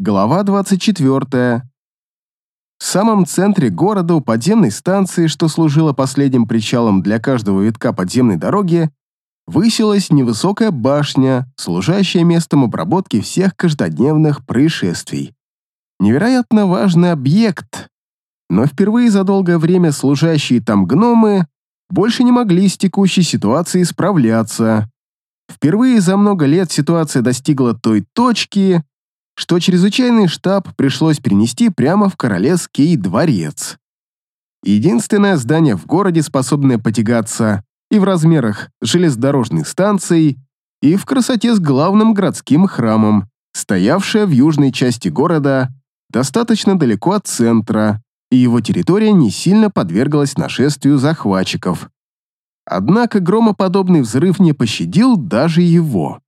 Глава 24. В самом центре города у подземной станции, что служила последним причалом для каждого витка подземной дороги, высилась невысокая башня, служащая местом обработки всех каждодневных происшествий. Невероятно важный объект, но впервые за долгое время служащие там гномы больше не могли с текущей ситуацией справляться. Впервые за много лет ситуация достигла той точки, что чрезвычайный штаб пришлось перенести прямо в Королевский дворец. Единственное здание в городе, способное потягаться и в размерах железнодорожных станций, и в красоте с главным городским храмом, стоявшее в южной части города, достаточно далеко от центра, и его территория не сильно подверглась нашествию захватчиков. Однако громоподобный взрыв не пощадил даже его.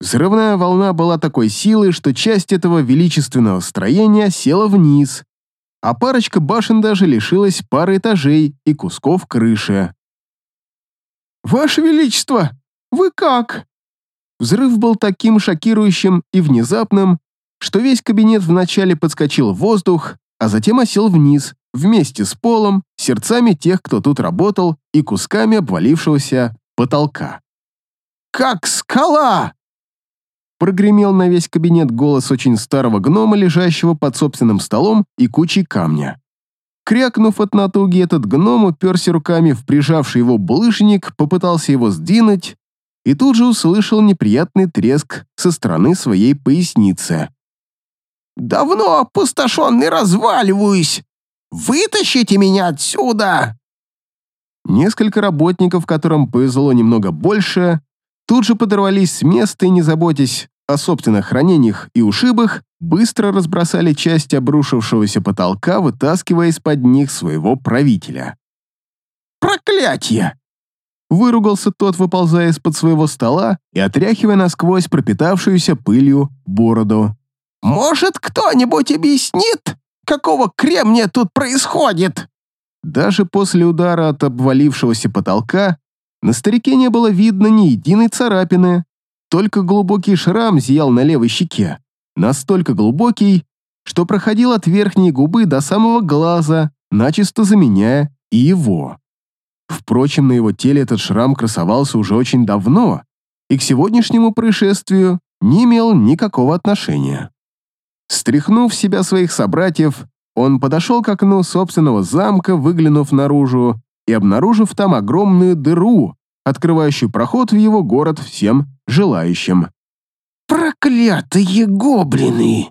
Взрывная волна была такой силы, что часть этого величественного строения села вниз, а парочка башен даже лишилась пары этажей и кусков крыши. «Ваше Величество, вы как?» Взрыв был таким шокирующим и внезапным, что весь кабинет вначале подскочил в воздух, а затем осел вниз, вместе с полом, сердцами тех, кто тут работал, и кусками обвалившегося потолка. «Как скала!» Прогремел на весь кабинет голос очень старого гнома, лежащего под собственным столом и кучей камня. Крякнув от натуги, этот гном уперся руками в прижавший его булыжник, попытался его сдвинуть и тут же услышал неприятный треск со стороны своей поясницы. «Давно опустошенный разваливаюсь! Вытащите меня отсюда!» Несколько работников, которым повезло немного больше, тут же подорвались с места и, не заботясь о собственных ранениях и ушибах, быстро разбросали часть обрушившегося потолка, вытаскивая из-под них своего правителя. «Проклятье!» Выругался тот, выползая из-под своего стола и отряхивая насквозь пропитавшуюся пылью бороду. «Может, кто-нибудь объяснит, какого кремния тут происходит?» Даже после удара от обвалившегося потолка на старике не было видно ни единой царапины, только глубокий шрам зиял на левой щеке, настолько глубокий, что проходил от верхней губы до самого глаза, начисто заменяя и его. Впрочем, на его теле этот шрам красовался уже очень давно и к сегодняшнему происшествию не имел никакого отношения. Стряхнув себя своих собратьев, он подошел к окну собственного замка, выглянув наружу и обнаружив там огромную дыру, открывающую проход в его город всем желающим. «Проклятые гоблины!»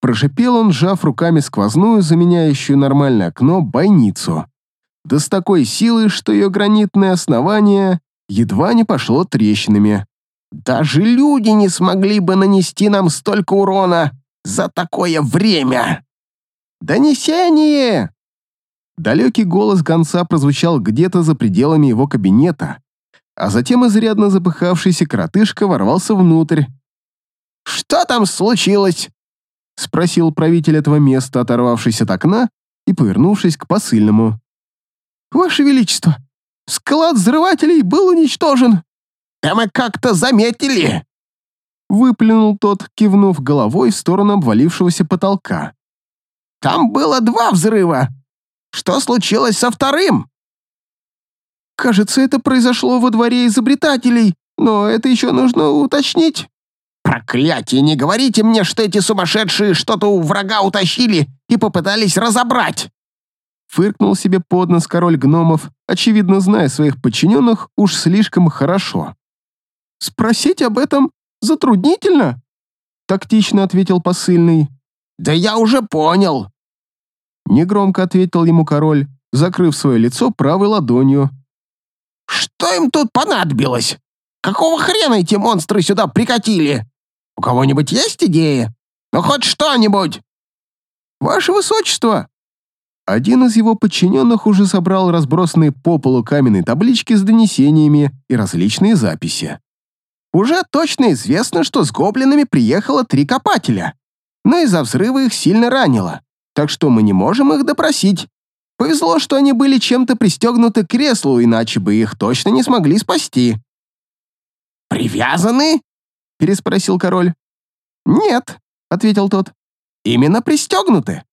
Прошипел он, сжав руками сквозную, заменяющую нормальное окно, бойницу. Да с такой силой, что ее гранитное основание едва не пошло трещинами. «Даже люди не смогли бы нанести нам столько урона за такое время!» «Донесение!» Далекий голос гонца прозвучал где-то за пределами его кабинета, а затем изрядно запыхавшийся коротышка ворвался внутрь. «Что там случилось?» — спросил правитель этого места, оторвавшись от окна и повернувшись к посыльному. «Ваше Величество, склад взрывателей был уничтожен!» «Да мы как-то заметили!» Выплюнул тот, кивнув головой в сторону обвалившегося потолка. «Там было два взрыва! Что случилось со вторым?» «Кажется, это произошло во дворе изобретателей, но это еще нужно уточнить». «Проклятие, не говорите мне, что эти сумасшедшие что-то у врага утащили и попытались разобрать!» Фыркнул себе под нос король гномов, очевидно зная своих подчиненных уж слишком хорошо. «Спросить об этом затруднительно», — тактично ответил посыльный. «Да я уже понял», Негромко ответил ему король, закрыв свое лицо правой ладонью. «Что им тут понадобилось? Какого хрена эти монстры сюда прикатили? У кого-нибудь есть идеи? Ну хоть что-нибудь!» «Ваше высочество!» Один из его подчиненных уже собрал разбросанные по полу каменные таблички с донесениями и различные записи. Уже точно известно, что с гоблинами приехало три копателя, но из-за взрыва их сильно ранило так что мы не можем их допросить. Повезло, что они были чем-то пристегнуты к креслу, иначе бы их точно не смогли спасти». «Привязаны?» — переспросил король. «Нет, ответил тот. «Именно пристегнуты.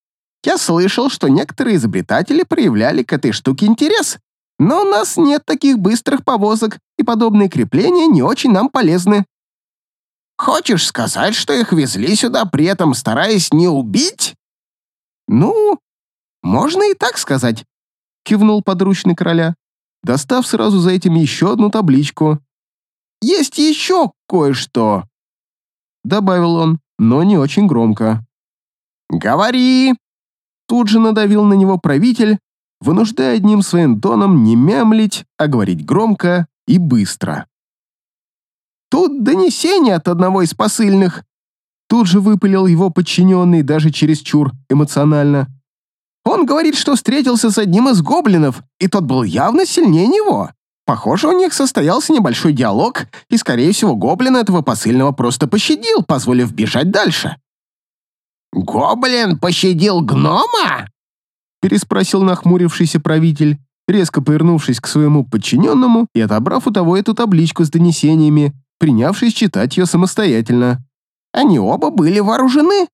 Я слышал, что некоторые изобретатели проявляли к этой штуке интерес, но у нас нет таких быстрых повозок, и подобные крепления не очень нам полезны». «Хочешь сказать, что их везли сюда, при этом стараясь не убить?» «Ну, можно и так сказать», — кивнул подручный короля, достав сразу за этим еще одну табличку. «Есть еще кое-что», — добавил он, но не очень громко. «Говори!» Тут же надавил на него правитель, вынуждая одним своим тоном не мямлить, а говорить громко и быстро. «Тут донесение от одного из посыльных!» Тут же выпалил его подчиненный даже чересчур эмоционально. «Он говорит, что встретился с одним из гоблинов, и тот был явно сильнее него. Похоже, у них состоялся небольшой диалог, и, скорее всего, гоблин этого посыльного просто пощадил, позволив бежать дальше. «Гоблин пощадил гнома?» переспросил нахмурившийся правитель, резко повернувшись к своему подчиненному и отобрав у того эту табличку с донесениями, принявшись читать ее самостоятельно. «Они оба были вооружены?»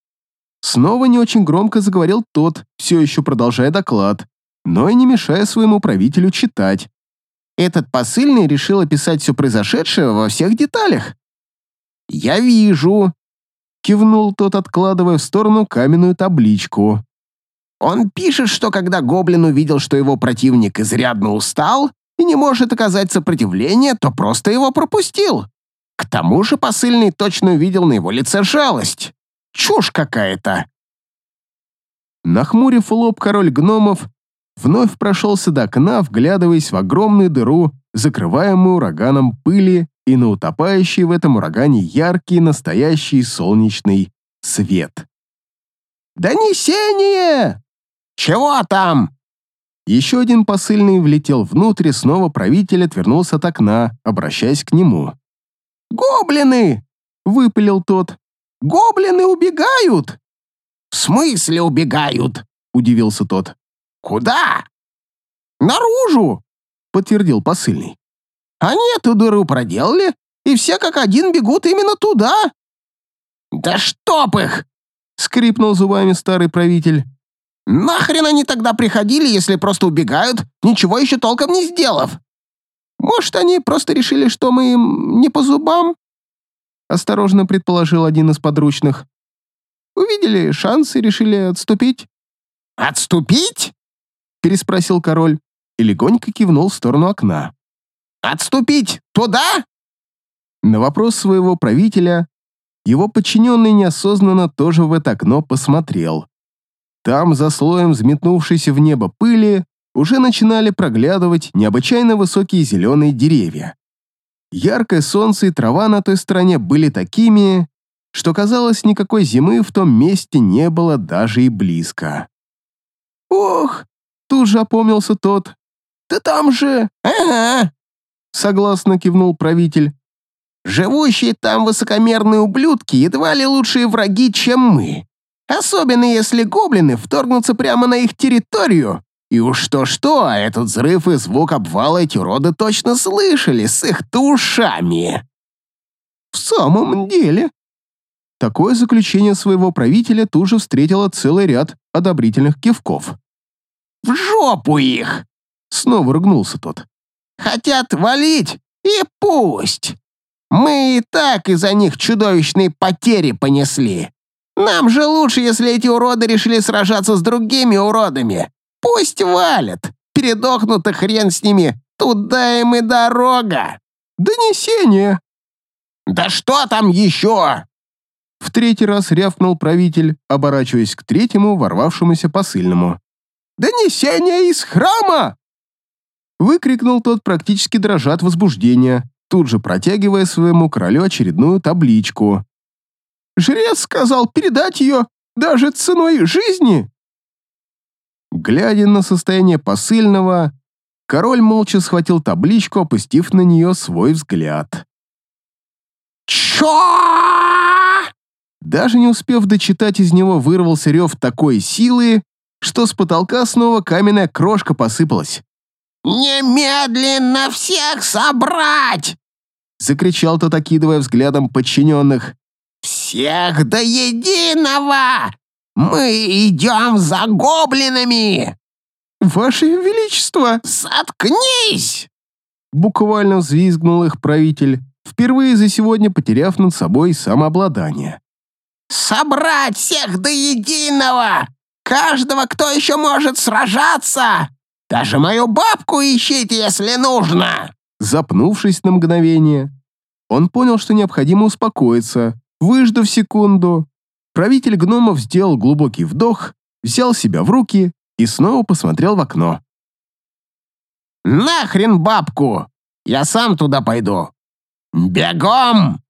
Снова не очень громко заговорил тот, все еще продолжая доклад, но и не мешая своему правителю читать. Этот посыльный решил описать все произошедшее во всех деталях. «Я вижу», — кивнул тот, откладывая в сторону каменную табличку. «Он пишет, что когда гоблин увидел, что его противник изрядно устал и не может оказать сопротивление, то просто его пропустил. К тому же посыльный точно увидел на его лице жалость. Чушь какая-то». Нахмурив лоб король гномов, вновь прошелся до окна, вглядываясь в огромную дыру, закрываемую ураганом пыли и на утопающий в этом урагане яркий настоящий солнечный свет. «Донесение! Чего там?» Еще один посыльный влетел внутрь, снова правитель отвернулся от окна, обращаясь к нему. «Гоблины!» — выпалил тот. «Гоблины убегают!» «В смысле убегают?» — удивился тот. «Куда?» «Наружу!» — подтвердил посыльный. «Они эту дыру проделали, и все как один бегут именно туда!» «Да чтоб их!» — скрипнул зубами старый правитель. «Нахрен они тогда приходили, если просто убегают, ничего еще толком не сделав? Может, они просто решили, что мы им не по зубам?» Осторожно предположил один из подручных. «Увидели шанс и решили отступить». «Отступить?» переспросил король и легонько кивнул в сторону окна. «Отступить туда?» На вопрос своего правителя его подчиненный неосознанно тоже в это окно посмотрел. Там, за слоем взметнувшейся в небо пыли, уже начинали проглядывать необычайно высокие зеленые деревья. Яркое солнце и трава на той стороне были такими, что, казалось, никакой зимы в том месте не было даже и близко. «Ох, Тут же опомнился тот. «Да там же...» «Ага!» Согласно кивнул правитель. «Живущие там высокомерные ублюдки едва ли лучшие враги, чем мы. Особенно если гоблины вторгнутся прямо на их территорию. И уж то-что, а этот взрыв и звук обвала эти уроды точно слышали с их-то ушами». «В самом деле...» Такое заключение своего правителя тут же встретило целый ряд одобрительных кивков. В жопу их!» Снова ругнулся тот. «Хотят валить? И пусть! Мы и так из-за них чудовищные потери понесли. Нам же лучше, если эти уроды решили сражаться с другими уродами. Пусть валят. Передохнут и хрен с ними. Туда им и дорога. Донесение. Да что там еще? В третий раз рявкнул правитель, оборачиваясь к третьему ворвавшемуся посыльному. Донесение из храма!» Выкрикнул тот, практически дрожа от возбуждения, тут же протягивая своему королю очередную табличку. «Жрец сказал передать ее даже ценой жизни!» Глядя на состояние посыльного, король молча схватил табличку, опустив на нее свой взгляд. «Чё?» Даже не успев дочитать, из него вырвался рев такой силы, что с потолка снова каменная крошка посыпалась. «Немедленно всех собрать!» Закричал тот, окидывая взглядом подчиненных. Всех до единого! Мы идем за гоблинами! Ваше Величество! Заткнись! Буквально взвизгнул их правитель, впервые за сегодня потеряв над собой самообладание. Собрать всех до единого! Каждого, кто еще может сражаться! Даже мою бабку ищите, если нужно!» Запнувшись на мгновение, он понял, что необходимо успокоиться, выждав секунду. Правитель гномов сделал глубокий вдох, взял себя в руки и снова посмотрел в окно. «Нахрен бабку! Я сам туда пойду! Бегом!»